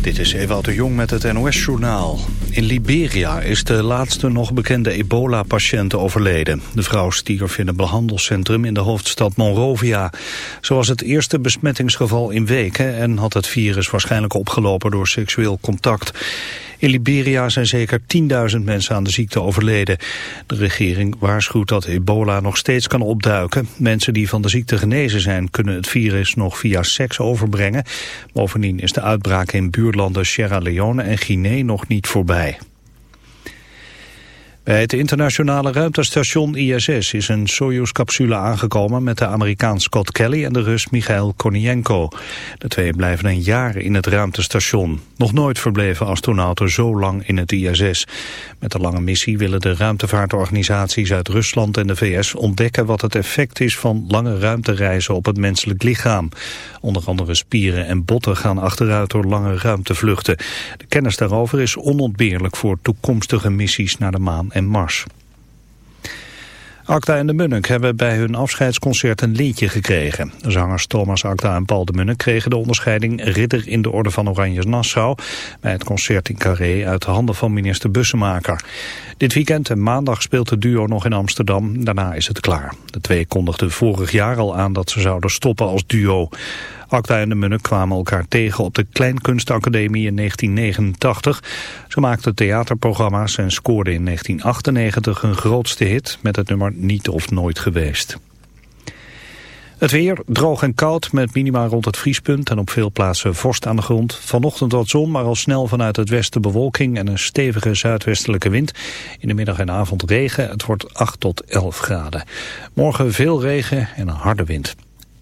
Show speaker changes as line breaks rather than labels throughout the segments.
Dit is Ewout de Jong met het NOS-journaal. In Liberia is de laatste nog bekende ebola-patiënt overleden. De vrouw stierf in een behandelcentrum in de hoofdstad Monrovia. Ze was het eerste besmettingsgeval in weken... en had het virus waarschijnlijk opgelopen door seksueel contact. In Liberia zijn zeker 10.000 mensen aan de ziekte overleden. De regering waarschuwt dat ebola nog steeds kan opduiken. Mensen die van de ziekte genezen zijn kunnen het virus nog via seks overbrengen. Bovendien is de uitbraak in buurlanden Sierra Leone en Guinea nog niet voorbij. Bij het internationale ruimtestation ISS is een Soyuz-capsule aangekomen met de Amerikaan Scott Kelly en de Rus Michail Konienko. De twee blijven een jaar in het ruimtestation. Nog nooit verbleven astronauten zo lang in het ISS. Met de lange missie willen de ruimtevaartorganisaties uit Rusland en de VS ontdekken wat het effect is van lange ruimtereizen op het menselijk lichaam. Onder andere spieren en botten gaan achteruit door lange ruimtevluchten. De kennis daarover is onontbeerlijk voor toekomstige missies naar de maan en Mars. Acta en de Munnik hebben bij hun afscheidsconcert een liedje gekregen. zangers Thomas Acta en Paul de Munnik kregen de onderscheiding Ridder in de Orde van Oranje Nassau... bij het concert in Carré uit de handen van minister Bussemaker. Dit weekend en maandag speelt het duo nog in Amsterdam. Daarna is het klaar. De twee kondigden vorig jaar al aan dat ze zouden stoppen als duo. Acta en de Munnik kwamen elkaar tegen op de Kleinkunstacademie in 1989. Ze maakten theaterprogramma's en scoorden in 1998 hun grootste hit met het nummer Niet of Nooit Geweest. Het weer droog en koud met minima rond het vriespunt en op veel plaatsen vorst aan de grond. Vanochtend wat zon, maar al snel vanuit het westen bewolking en een stevige zuidwestelijke wind. In de middag en avond regen, het wordt 8 tot 11 graden. Morgen veel regen en een harde wind.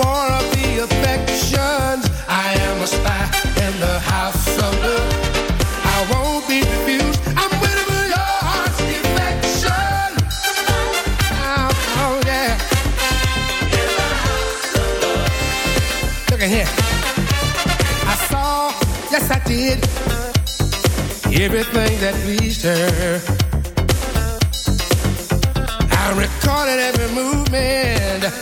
of the affections. I am a spy in the house of love. I won't be refused. I'm waiting for your heart's defection. Oh, oh yeah. Look at here. I saw, yes I did, everything that pleased her. I recorded every movement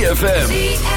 ZFM.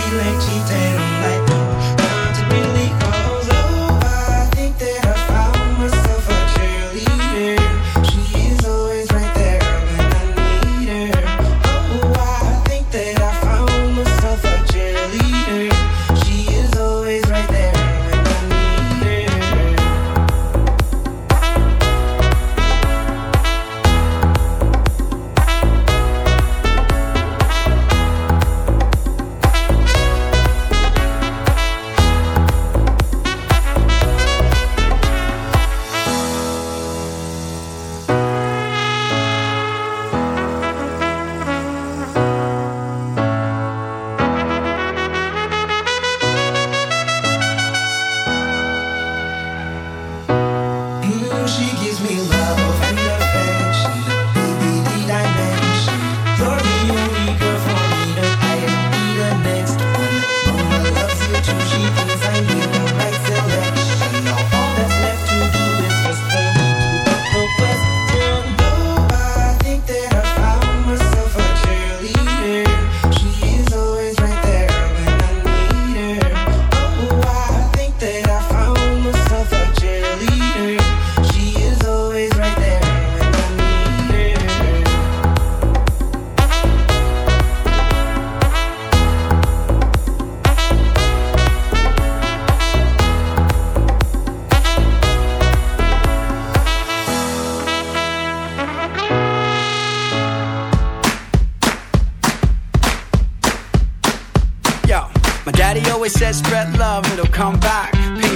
feeling cheating. I'm like.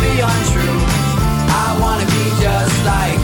be untrue. I wanna be
just like